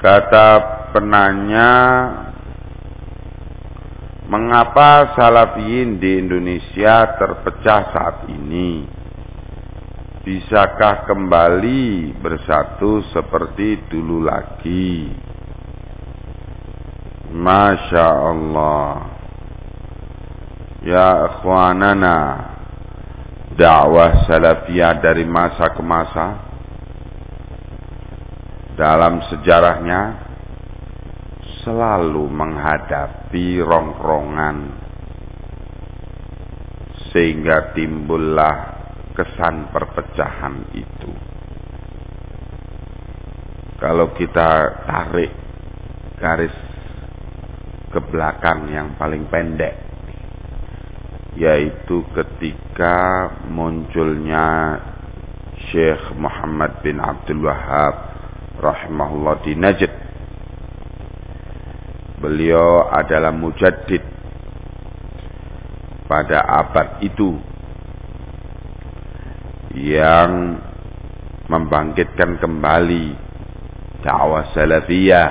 Kata penanya, mengapa salafiyin di Indonesia terpecah saat ini? Bisakah kembali bersatu seperti dulu lagi? Masya Allah. Ya ikhwanana, dakwah salafiyah dari masa ke masa dalam sejarahnya selalu menghadapi rongrongan sehingga timbullah kesan perpecahan itu. Kalau kita tarik garis ke belakang yang paling pendek yaitu ketika munculnya Syekh Muhammad bin Abdul Wahab rahimahullah di Najd. Beliau adalah mujaddid pada abad itu yang membangkitkan kembali dakwah salafiyah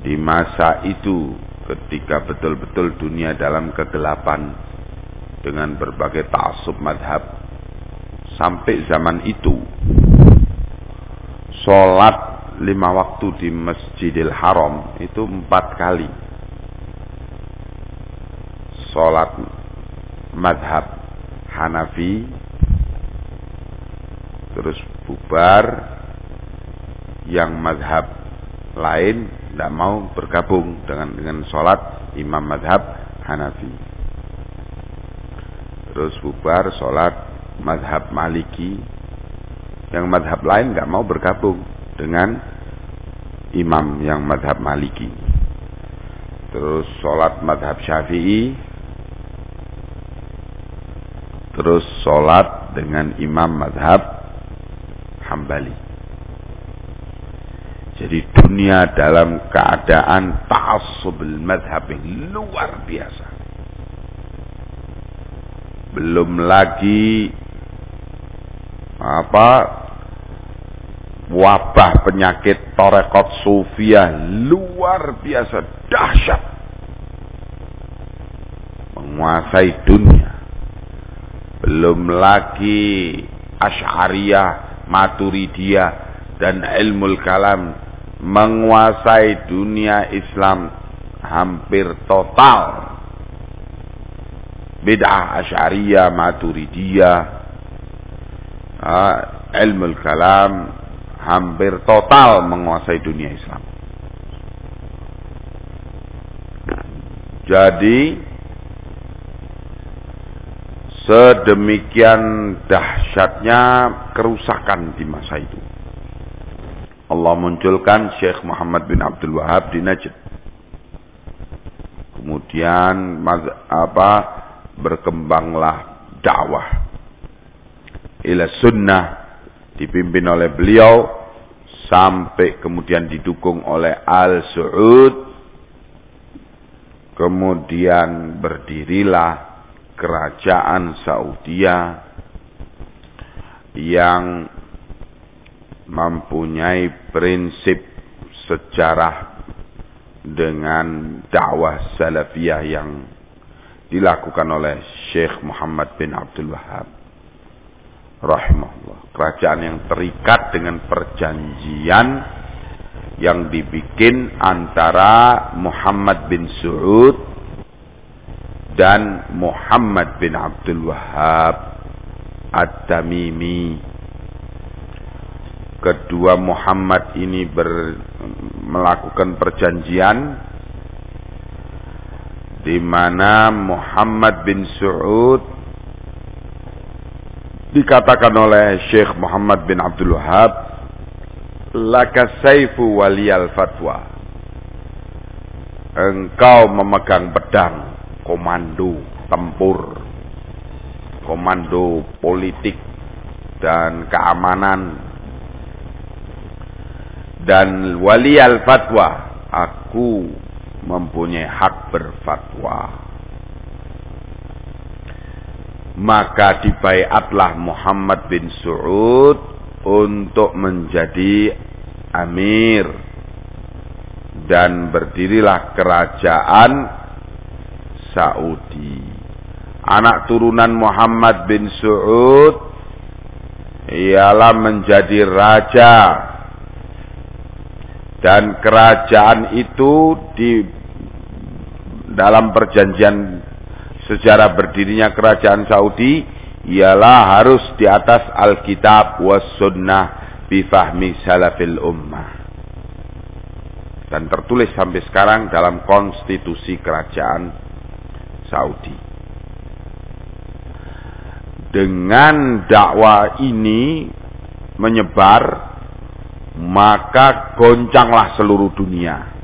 di masa itu ketika betul-betul dunia dalam kegelapan dengan berbagai ta'assub madhab sampai zaman itu sholat lima waktu di Masjidil Haram itu empat kali. Sholat madhab Hanafi, terus bubar, yang madhab lain tidak mau bergabung dengan dengan sholat imam madhab Hanafi. Terus bubar sholat madhab Maliki, yang madhab lain nggak mau bergabung dengan imam yang madhab maliki. Terus sholat madhab syafi'i. Terus sholat dengan imam madhab hambali. Jadi dunia dalam keadaan ta'asubul madhab yang luar biasa. Belum lagi apa wabah penyakit torekot sufia luar biasa dahsyat. Menguasai dunia. Belum lagi Ash'ariyah, Maturidiyah dan ilmu kalam menguasai dunia Islam hampir total. Bid'ah Ash'ariyah, Maturidiyah uh, ilmu kalam hampir total menguasai dunia Islam. Jadi sedemikian dahsyatnya kerusakan di masa itu. Allah munculkan Syekh Muhammad bin Abdul Wahab di Najd. Kemudian apa berkembanglah dakwah ila sunnah dipimpin oleh beliau sampai kemudian didukung oleh Al Saud kemudian berdirilah kerajaan Saudia yang mempunyai prinsip sejarah dengan dakwah salafiyah yang dilakukan oleh Syekh Muhammad bin Abdul Wahab rahimahullah. Kerajaan yang terikat dengan perjanjian yang dibikin antara Muhammad bin Suud dan Muhammad bin Abdul Wahab Ad-Tamimi. Kedua Muhammad ini ber, melakukan perjanjian di mana Muhammad bin Suud dikatakan oleh Syekh Muhammad bin Abdul Wahab laka saifu waliyal fatwa. Engkau memegang pedang komando tempur komando politik dan keamanan. Dan waliyal fatwa aku mempunyai hak berfatwa maka dibaiatlah Muhammad bin Su'ud untuk menjadi amir dan berdirilah kerajaan Saudi. Anak turunan Muhammad bin Saud ialah menjadi raja dan kerajaan itu di dalam perjanjian sejarah berdirinya kerajaan Saudi ialah harus di atas Alkitab was sunnah bifahmi salafil ummah dan tertulis sampai sekarang dalam konstitusi kerajaan Saudi. Dengan dakwah ini menyebar, maka goncanglah seluruh dunia.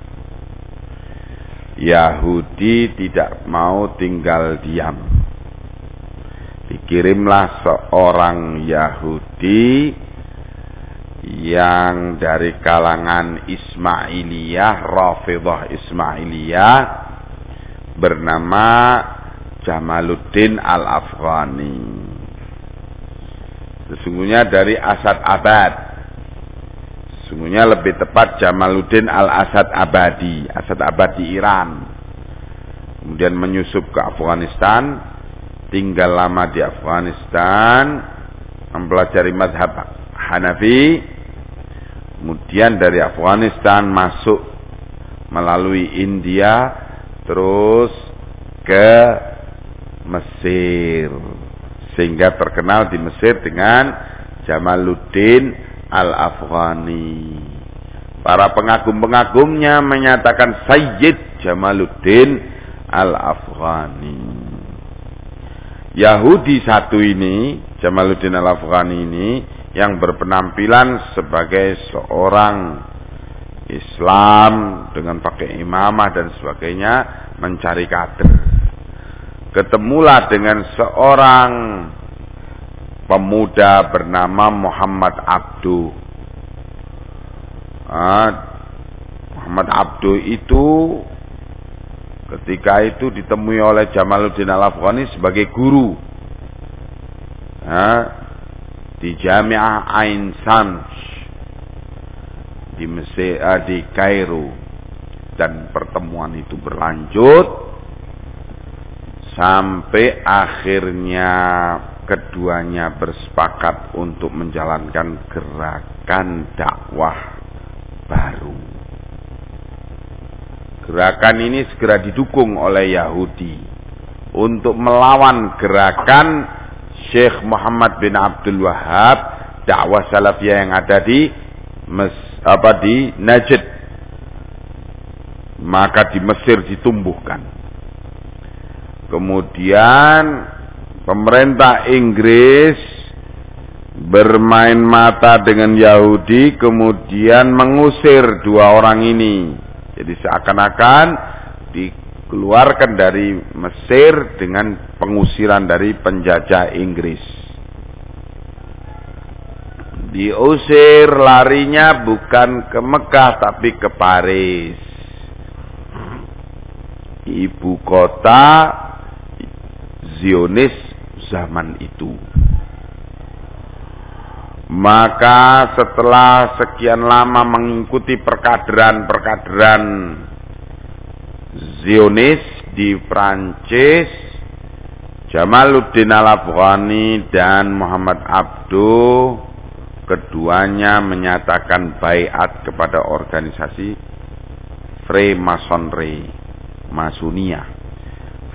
Yahudi tidak mau tinggal diam. Dikirimlah seorang Yahudi yang dari kalangan Ismailiyah, Rafidah Ismailiyah bernama Jamaluddin Al-Afghani. Sesungguhnya dari Asad Abad. Sesungguhnya lebih tepat Jamaluddin Al-Asad Abadi. Asad Abad di Iran. Kemudian menyusup ke Afghanistan. Tinggal lama di Afghanistan. Mempelajari madhab Hanafi Kemudian dari Afghanistan masuk melalui India terus ke Mesir. Sehingga terkenal di Mesir dengan Jamaluddin Al-Afghani. Para pengagum-pengagumnya menyatakan Sayyid Jamaluddin Al-Afghani. Yahudi satu ini, Jamaluddin Al-Afghani ini, yang berpenampilan sebagai seorang Islam dengan pakai imamah dan sebagainya mencari kader. Ketemulah dengan seorang pemuda bernama Muhammad Abdu. Muhammad Abdu itu ketika itu ditemui oleh Jamaluddin Al-Afghani sebagai guru. Di Jami'ah Ain di Mesir uh, di Kairo dan pertemuan itu berlanjut sampai akhirnya keduanya bersepakat untuk menjalankan gerakan dakwah baru. Gerakan ini segera didukung oleh Yahudi untuk melawan gerakan Syekh Muhammad bin Abdul Wahab dakwah salafiyah yang ada di Mes, apa di Najd maka di Mesir ditumbuhkan kemudian pemerintah Inggris bermain mata dengan Yahudi kemudian mengusir dua orang ini jadi seakan-akan di dikeluarkan dari Mesir dengan pengusiran dari penjajah Inggris. Diusir larinya bukan ke Mekah tapi ke Paris. Ibu kota Zionis zaman itu. Maka setelah sekian lama mengikuti perkaderan-perkaderan Zionis di Prancis, Jamaluddin Al-Afghani dan Muhammad Abdu keduanya menyatakan bayat kepada organisasi Freemasonry Masunia.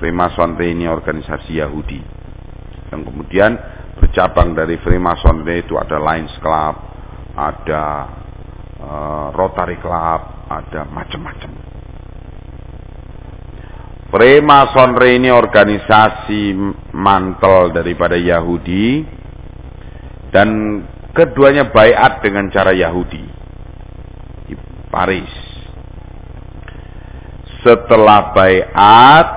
Freemasonry ini organisasi Yahudi. Yang kemudian bercabang dari Freemasonry itu ada Lions Club, ada uh, Rotary Club, ada macam-macam. Freemasonry ini organisasi mantel daripada Yahudi dan keduanya bayat dengan cara Yahudi di Paris. Setelah bayat,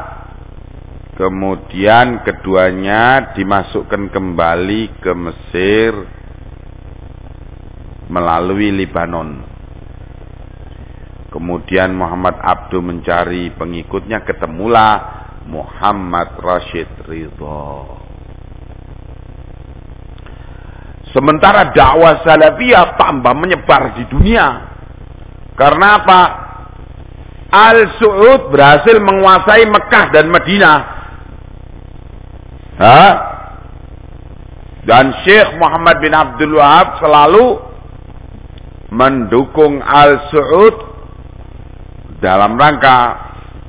kemudian keduanya dimasukkan kembali ke Mesir melalui Libanon. Kemudian Muhammad Abdu mencari pengikutnya, ketemulah Muhammad Rashid Ridho. Sementara dakwah salafiyah tambah menyebar di dunia. Karena apa? Al-Su'ud berhasil menguasai Mekah dan Madinah. Ha? Dan Syekh Muhammad bin Abdul Wahab selalu mendukung Al-Su'ud dalam rangka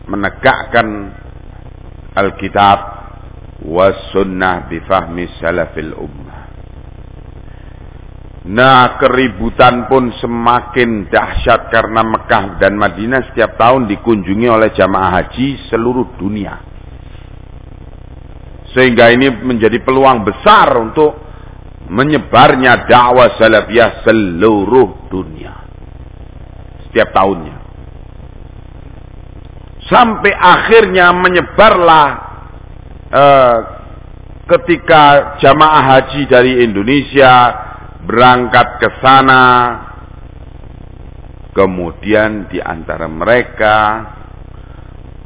menegakkan Alkitab sunnah bifahmi salafil ummah. Nah keributan pun semakin dahsyat karena Mekah dan Madinah setiap tahun dikunjungi oleh jamaah haji seluruh dunia. Sehingga ini menjadi peluang besar untuk menyebarnya dakwah salafiyah seluruh dunia. Setiap tahunnya. Sampai akhirnya menyebarlah uh, ketika jamaah haji dari Indonesia berangkat ke sana, kemudian di antara mereka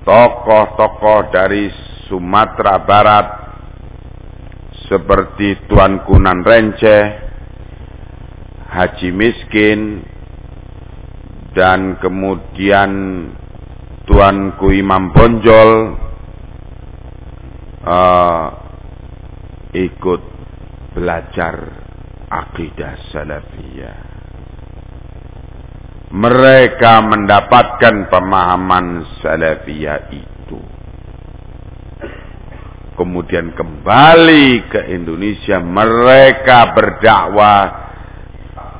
tokoh-tokoh dari Sumatera Barat seperti Tuan Kunan Renceh, Haji Miskin, dan kemudian Tuanku Imam Bonjol uh, ikut belajar akidah salafiyah. Mereka mendapatkan pemahaman salafiyah itu. Kemudian kembali ke Indonesia, mereka berdakwah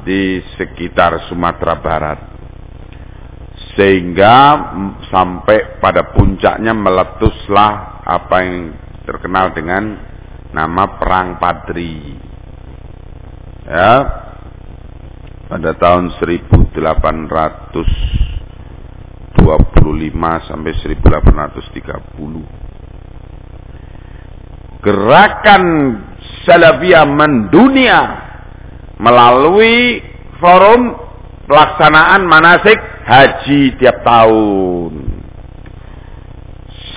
di sekitar Sumatera Barat. Sehingga sampai pada puncaknya meletuslah apa yang terkenal dengan nama Perang Padri ya pada tahun 1825 sampai 1830 gerakan Salafiyah mendunia melalui forum pelaksanaan manasik haji tiap tahun.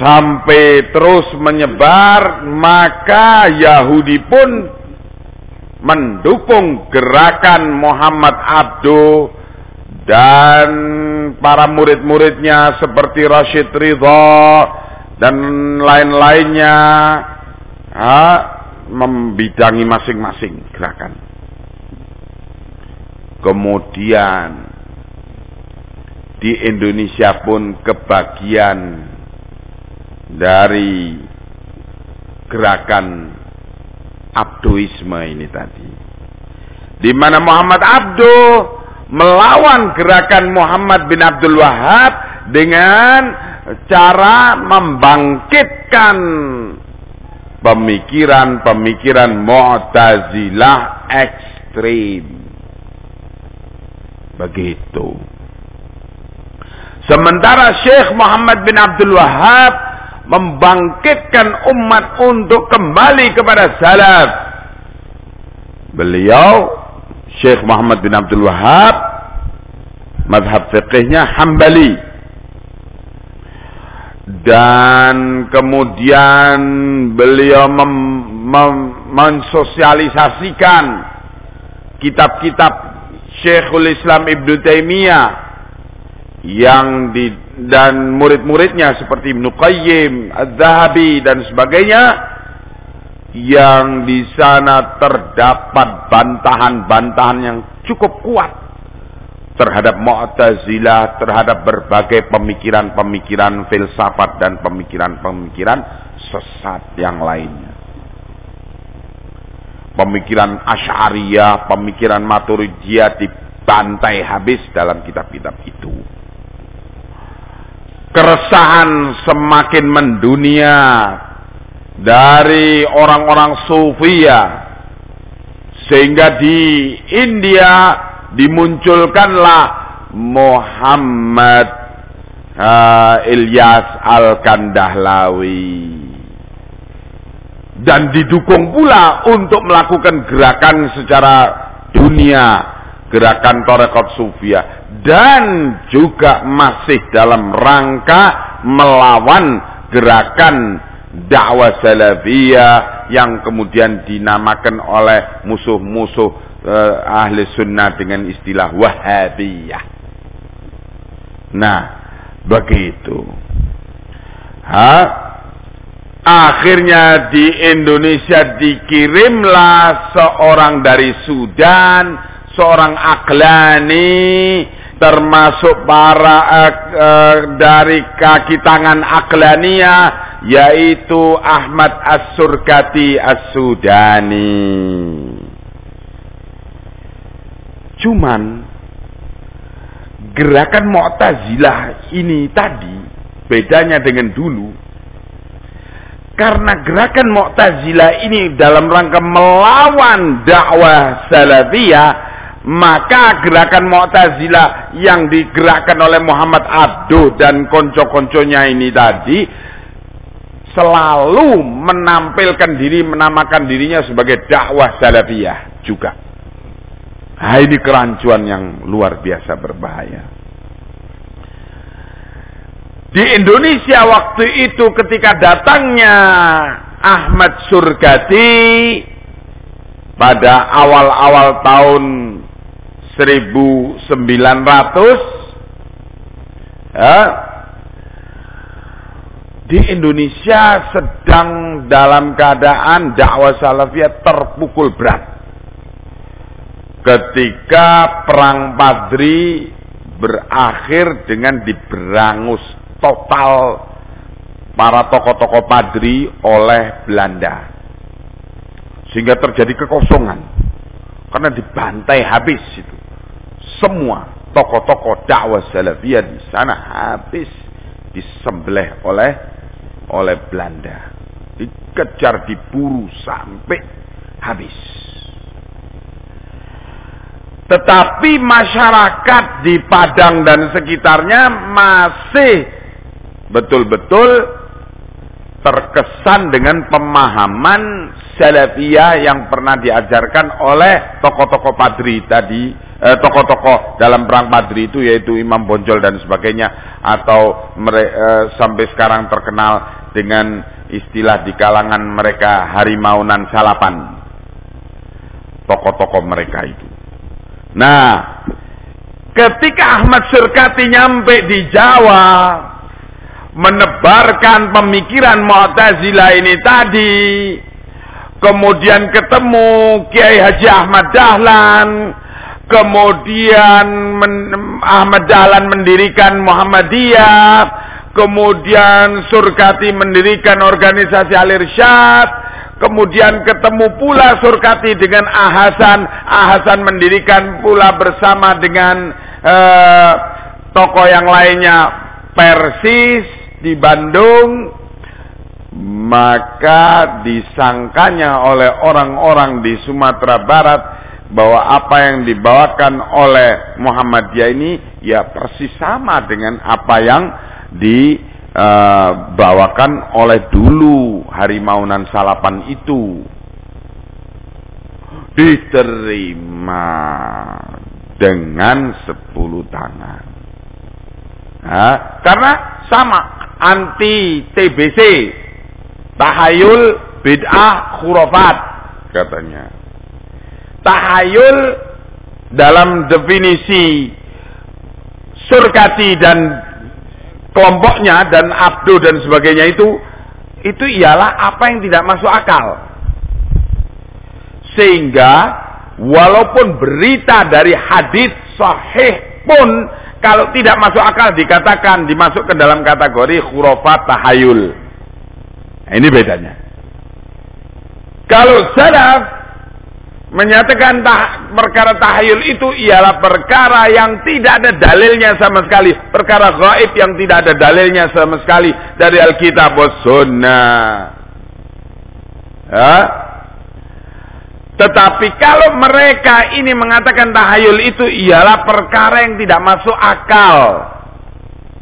Sampai terus menyebar maka Yahudi pun mendukung gerakan Muhammad Abdu dan para murid-muridnya seperti Rashid Ridho dan lain-lainnya membidangi masing-masing gerakan. Kemudian di Indonesia pun kebagian dari gerakan Abduisme ini tadi. Di mana Muhammad Abdu melawan gerakan Muhammad bin Abdul Wahab dengan cara membangkitkan pemikiran-pemikiran Mu'tazilah ekstrim. Begitu. Sementara Syekh Muhammad bin Abdul Wahab membangkitkan umat untuk kembali kepada salaf. Beliau Syekh Muhammad bin Abdul Wahab madhab fiqihnya Hambali dan kemudian beliau mensosialisasikan kitab-kitab Syekhul Islam Ibn Taimiyah yang di dan murid-muridnya seperti Ibnu Qayyim, Az-Zahabi dan sebagainya yang di sana terdapat bantahan-bantahan yang cukup kuat terhadap Mu'tazilah, terhadap berbagai pemikiran-pemikiran filsafat dan pemikiran-pemikiran sesat yang lainnya. Pemikiran Asy'ariyah, pemikiran Maturidiyah dibantai habis dalam kitab-kitab itu keresahan semakin mendunia dari orang-orang sufia sehingga di India dimunculkanlah Muhammad uh, Ilyas Al-Kandahlawi. Dan didukung pula untuk melakukan gerakan secara dunia gerakan Torekot Sufia. Dan juga masih dalam rangka melawan gerakan dakwah salafiyah yang kemudian dinamakan oleh musuh-musuh uh, ahli sunnah dengan istilah wahabiyah. Nah, begitu. Ha? Akhirnya di Indonesia dikirimlah seorang dari Sudan, seorang Aglani, termasuk para uh, uh, dari kaki tangan Aglania, yaitu Ahmad As-Surkati As-Sudani. Cuman gerakan Mu'tazilah ini tadi bedanya dengan dulu. Karena gerakan Mu'tazilah ini dalam rangka melawan dakwah Salafiyah maka gerakan Mu'tazilah yang digerakkan oleh Muhammad Abduh dan konco-konconya ini tadi selalu menampilkan diri menamakan dirinya sebagai dakwah Salafiyah juga Nah, ini kerancuan yang luar biasa berbahaya. Di Indonesia waktu itu ketika datangnya Ahmad Surgati pada awal-awal tahun 1900 ya, di Indonesia sedang dalam keadaan dakwah salafiyah terpukul berat ketika perang Padri berakhir dengan diberangus total para tokoh-tokoh Padri oleh Belanda. Sehingga terjadi kekosongan. Karena dibantai habis itu. Semua tokoh-tokoh dakwah salafiyah di sana habis disembelih oleh oleh Belanda. Dikejar diburu sampai habis. Tetapi masyarakat di Padang dan sekitarnya masih betul-betul terkesan dengan pemahaman salafiyah yang pernah diajarkan oleh tokoh-tokoh padri tadi, eh, tokoh-tokoh dalam perang padri itu yaitu Imam Bonjol dan sebagainya atau mere, eh, sampai sekarang terkenal dengan istilah di kalangan mereka harimaunan salapan. Tokoh-tokoh mereka itu. Nah, ketika Ahmad Surkati nyampe di Jawa, menebarkan pemikiran Mu'tazilah ini tadi, kemudian ketemu Kiai Haji Ahmad Dahlan, kemudian men, Ahmad Dahlan mendirikan Muhammadiyah, kemudian Surkati mendirikan organisasi Al-Irsyad, Kemudian ketemu pula Surkati dengan Ahasan. Ahasan mendirikan pula bersama dengan uh, tokoh yang lainnya Persis di Bandung. Maka disangkanya oleh orang-orang di Sumatera Barat bahwa apa yang dibawakan oleh Muhammadiyah ini ya persis sama dengan apa yang di uh, bawakan oleh dulu harimaunan salapan itu diterima dengan sepuluh tangan. Nah, karena sama anti TBC, tahayul bid'ah khurafat katanya. Tahayul dalam definisi surkati dan kelompoknya dan abdu dan sebagainya itu itu ialah apa yang tidak masuk akal. Sehingga walaupun berita dari hadis sahih pun kalau tidak masuk akal dikatakan dimasuk ke dalam kategori khurafat tahayul. Nah, ini bedanya. Kalau salaf menyatakan tah, perkara tahayul itu ialah perkara yang tidak ada dalilnya sama sekali. Perkara gaib yang tidak ada dalilnya sama sekali dari Alkitab dan Sunnah. Ya. Tetapi kalau mereka ini mengatakan tahayul itu ialah perkara yang tidak masuk akal.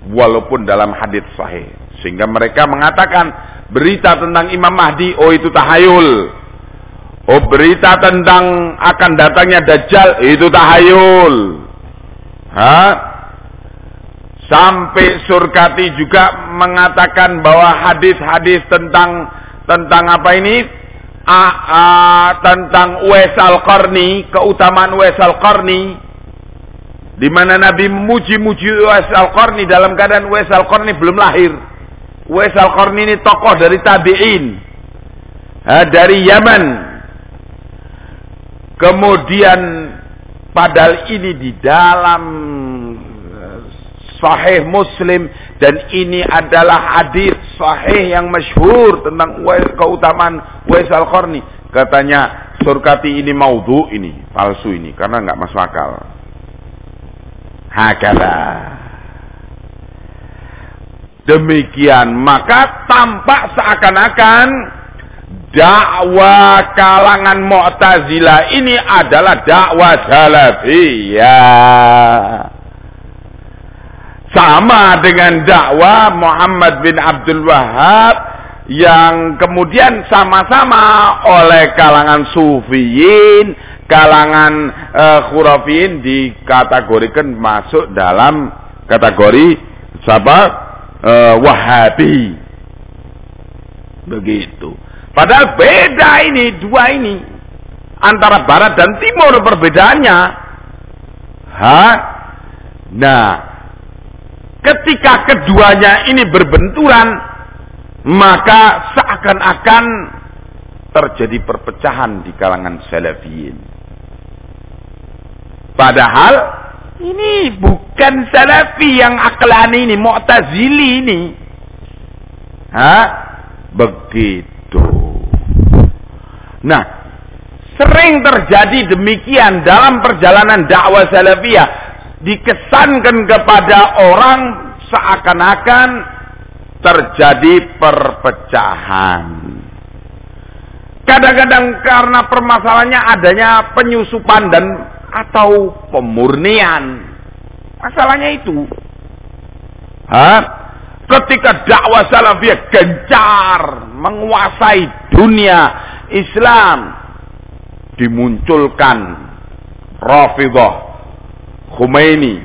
Walaupun dalam hadis sahih. Sehingga mereka mengatakan berita tentang Imam Mahdi, oh itu tahayul. Oh berita tentang akan datangnya Dajjal itu tahayul. Hah? Sampai Surkati juga mengatakan bahwa hadis-hadis tentang tentang apa ini? A, a, tentang Uwais al-Qarni, keutamaan Uwais al-Qarni Di mana Nabi memuji-muji Uwais Al-Qarni dalam keadaan Uwais Al-Qarni belum lahir. Uwais Al-Qarni ini tokoh dari tabi'in. dari Yaman. Kemudian padahal ini di dalam eh, Sahih Muslim dan ini adalah hadis sahih yang masyhur tentang keutamaan Uwais Al-Qarni. Katanya surkati ini maudhu ini, palsu ini karena nggak masuk akal. Hakala. Demikian maka tampak seakan-akan dakwah kalangan Mu'tazilah ini adalah dakwah salafiyah. Sama dengan dakwah Muhammad bin Abdul Wahab yang kemudian sama-sama oleh kalangan sufiyin kalangan uh, khurafin dikategorikan masuk dalam kategori siapa? Uh, wahabi. Begitu padahal beda ini dua ini antara barat dan timur perbedaannya ha nah ketika keduanya ini berbenturan maka seakan-akan terjadi perpecahan di kalangan salafiyin Padahal ini bukan salafi yang aklani ini, mu'tazili ini. Hah? Begitu. Nah, sering terjadi demikian dalam perjalanan dakwah salafiyah. Dikesankan kepada orang seakan-akan terjadi perpecahan. Kadang-kadang karena permasalahannya adanya penyusupan dan atau pemurnian. Masalahnya itu. Hah? Ketika dakwah salafiyah gencar menguasai dunia Islam dimunculkan Rafidah Khomeini.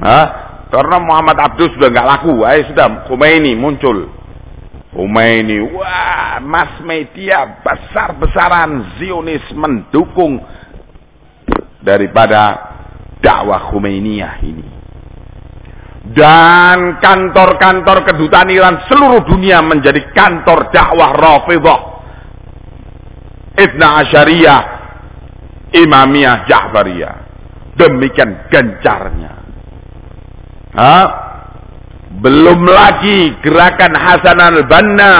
Hah? Karena Muhammad Abdul sudah nggak laku, ayo sudah Khomeini muncul. Khomeini, wah, mass media besar-besaran Zionis mendukung daripada dakwah Khomeiniah ini. Dan kantor-kantor kedutaan Iran seluruh dunia menjadi kantor dakwah Rafidah. Ibn Asyariyah, Imamiyah, Ja'fariyah. Demikian gencarnya. Ha? Belum lagi gerakan Hasan al-Banna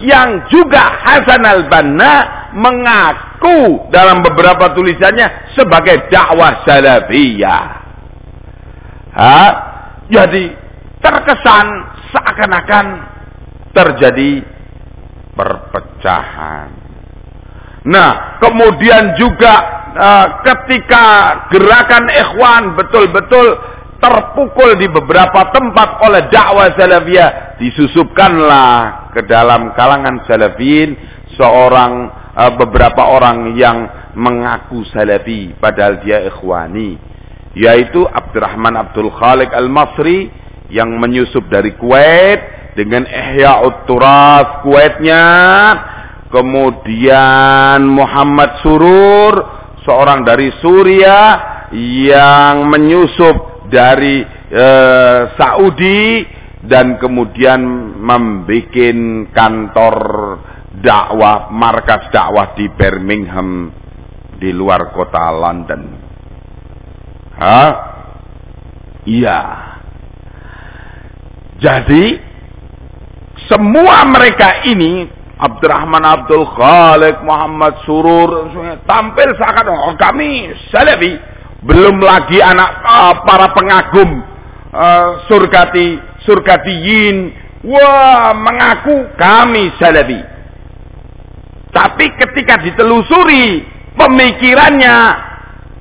yang juga Hasan al-Banna mengaku dalam beberapa tulisannya sebagai dakwah salafiyah. Ha? Jadi terkesan seakan-akan terjadi perpecahan. Nah, kemudian juga uh, ketika gerakan ikhwan betul-betul terpukul di beberapa tempat oleh dakwah salafiyah, disusupkanlah ke dalam kalangan salafin seorang uh, beberapa orang yang mengaku salafi padahal dia ikhwani yaitu Abdurrahman Abdul Khalik Al-Masri yang menyusup dari Kuwait dengan Ihya Turas Kuwaitnya kemudian Muhammad Surur seorang dari Suriah yang menyusup dari uh, Saudi dan kemudian membuat kantor dakwah, markas dakwah di Birmingham di luar kota London. Hah? Iya. Jadi semua mereka ini Abdurrahman Abdul Khalik, Muhammad Surur tampil seakan oh, kami Salafi. Belum lagi anak uh, para pengagum uh, surgati surgatiyin wah mengaku kami Salafi. Tapi ketika ditelusuri pemikirannya,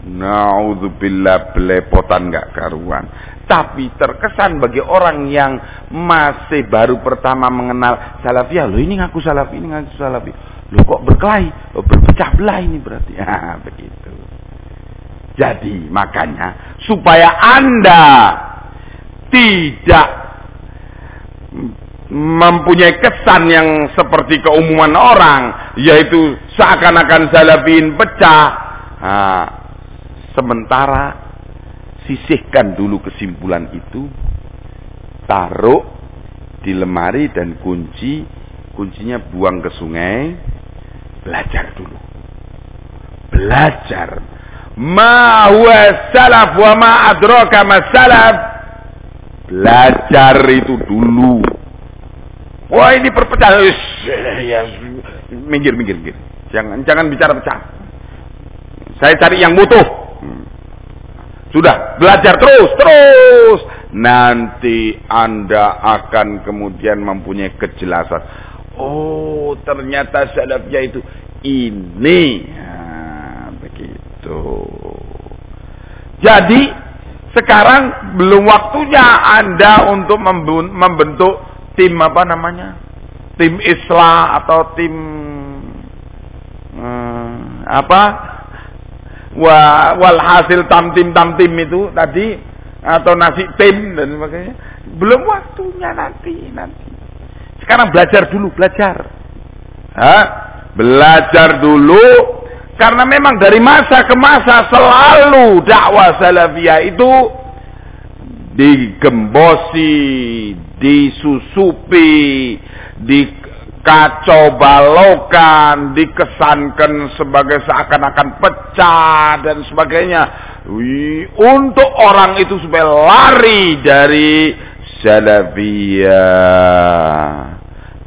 naudzubillah belepotan nggak karuan. Tapi terkesan bagi orang yang masih baru pertama mengenal salafiyah, lo ini ngaku salafi, ini ngaku salafi. Lo kok berkelahi, lo berpecah belah ini berarti. Ya, begitu. Jadi makanya supaya Anda tidak mempunyai kesan yang seperti keumuman orang yaitu seakan-akan salafin pecah nah, sementara sisihkan dulu kesimpulan itu, taruh di lemari dan kunci, kuncinya buang ke sungai, belajar dulu. Belajar. Ma huwa salaf wa ma adraka salaf. Belajar itu dulu. Wah ini perpecahan. Ya, minggir, minggir, minggir. Jangan, jangan bicara pecah. Saya cari yang butuh. Sudah, belajar terus, terus. Nanti Anda akan kemudian mempunyai kejelasan. Oh, ternyata salafnya itu ini. Nah, begitu. Jadi, sekarang belum waktunya Anda untuk membentuk tim apa namanya? Tim Islah atau tim hmm, apa? Wah, walhasil tamtim tamtim itu tadi atau nasi tim dan sebagainya. Belum waktunya nanti nanti. Sekarang belajar dulu, belajar. Hah? Belajar dulu karena memang dari masa ke masa selalu dakwah salafiyah itu digembosi, disusupi, dikacau balokan, dikesankan sebagai seakan-akan pecah dan sebagainya. Untuk orang itu supaya lari dari salafiyah.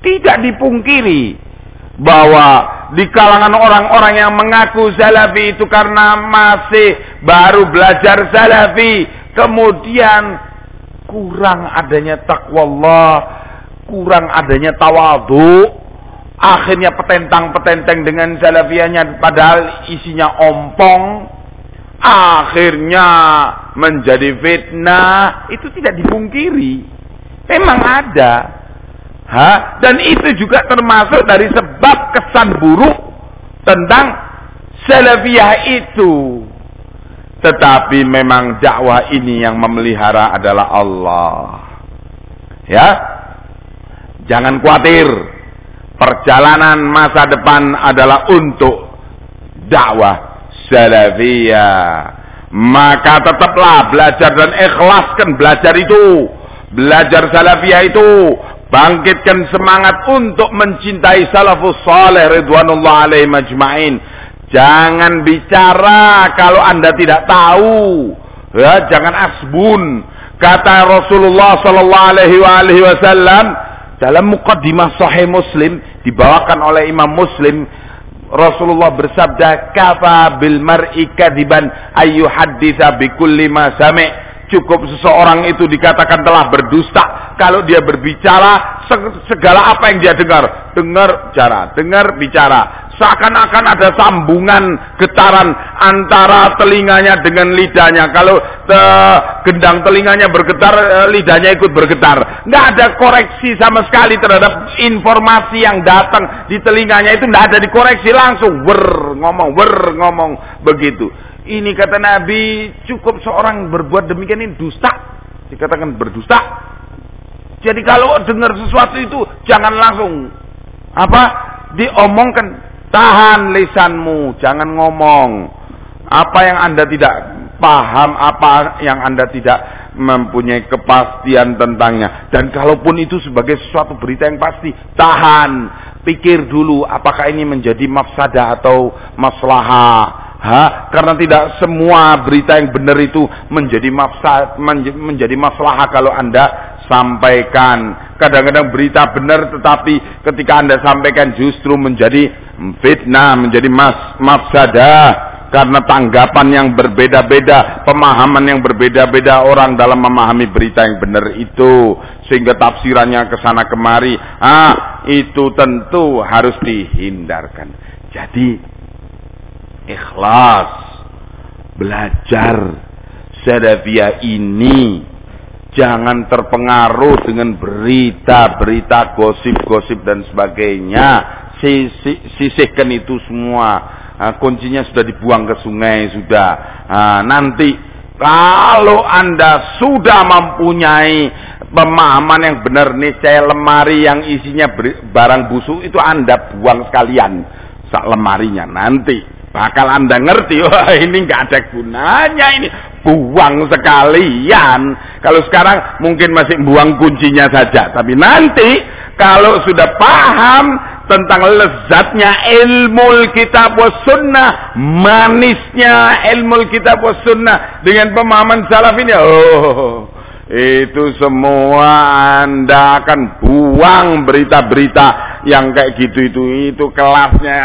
Tidak dipungkiri bahwa di kalangan orang-orang yang mengaku salafi itu karena masih baru belajar salafi, kemudian kurang adanya takwa Allah, kurang adanya tawadu, akhirnya petentang-petenteng dengan salafiahnya padahal isinya ompong, akhirnya menjadi fitnah, itu tidak dipungkiri. Memang ada. Ha? Dan itu juga termasuk dari sebab kesan buruk tentang salafiyah itu. Tetapi memang dakwah ini yang memelihara adalah Allah. Ya. Jangan khawatir. Perjalanan masa depan adalah untuk dakwah salafiyah. Maka tetaplah belajar dan ikhlaskan belajar itu. Belajar salafiyah itu. Bangkitkan semangat untuk mencintai salafus salih ridwanullah alaihi majma'in Jangan bicara kalau Anda tidak tahu. Ya, jangan asbun. Kata Rasulullah sallallahu alaihi wasallam dalam mukaddimah sahih Muslim dibawakan oleh Imam Muslim Rasulullah bersabda kafa bil mar'i kadiban ayu haditha bi kulli ma sami' cukup seseorang itu dikatakan telah berdusta kalau dia berbicara segala apa yang dia dengar. Dengar bicara dengar bicara seakan-akan ada sambungan getaran antara telinganya dengan lidahnya. Kalau te, gendang telinganya bergetar, eh, lidahnya ikut bergetar. Nggak ada koreksi sama sekali terhadap informasi yang datang di telinganya itu nggak ada dikoreksi langsung. Wer ngomong, wer ngomong begitu. Ini kata Nabi cukup seorang berbuat demikian ini dusta. Dikatakan berdusta. Jadi kalau dengar sesuatu itu jangan langsung apa diomongkan Tahan lisanmu, jangan ngomong. Apa yang Anda tidak paham, apa yang Anda tidak mempunyai kepastian tentangnya. Dan kalaupun itu sebagai sesuatu berita yang pasti, tahan. Pikir dulu apakah ini menjadi mafsadah atau maslahah. Ha? Karena tidak semua berita yang benar itu menjadi mafsad, menjadi masalah kalau Anda sampaikan. Kadang-kadang berita benar tetapi ketika Anda sampaikan justru menjadi fitnah, menjadi mas, mafsadah karena tanggapan yang berbeda-beda, pemahaman yang berbeda-beda orang dalam memahami berita yang benar itu sehingga tafsirannya ke sana kemari. Ah, itu tentu harus dihindarkan. Jadi ikhlas belajar salafiyah ini jangan terpengaruh dengan berita-berita gosip-gosip dan sebagainya sisihkan itu semua nah, kuncinya sudah dibuang ke sungai sudah nah, nanti kalau anda sudah mempunyai pemahaman yang benar nih saya lemari yang isinya barang busuk itu anda buang sekalian sak lemarinya nanti Bakal Anda ngerti, wah ini nggak ada gunanya ini. buang sekalian. Kalau sekarang mungkin masih buang kuncinya saja, tapi nanti kalau sudah paham tentang lezatnya ilmu kitab was sunnah, manisnya ilmu kitab was sunnah. Dengan pemahaman salaf ini, oh itu semua Anda akan buang berita-berita yang kayak gitu itu. Itu kelasnya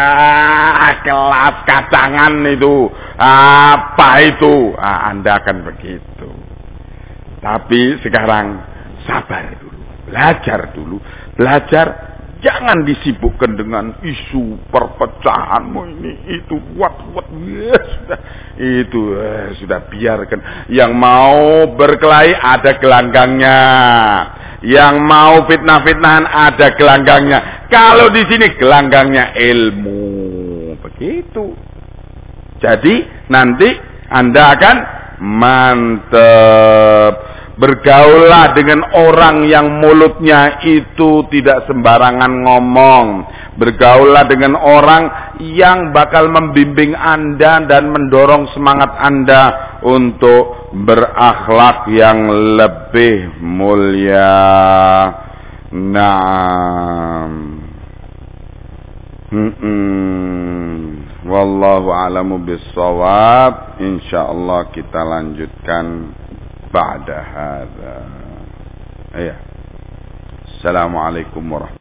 kelas kacangan itu. Apa itu? Ah, Anda akan begitu. Tapi sekarang sabar dulu belajar dulu. Belajar Jangan disibukkan dengan isu perpecahanmu ini. Itu what what ya, sudah. Itu eh, sudah biarkan. Yang mau berkelahi ada gelanggangnya. Yang mau fitnah-fitnahan ada gelanggangnya. Kalau di sini gelanggangnya ilmu. Begitu. Jadi nanti anda akan mantep Bergaullah dengan orang yang mulutnya itu tidak sembarangan ngomong. Bergaullah dengan orang yang bakal membimbing Anda dan mendorong semangat Anda untuk berakhlak yang lebih mulia. Naam. Hmm -mm. Wallahu a'lamu bissawab. Insyaallah kita lanjutkan بعد هذا. أيه. السلام عليكم ورحمة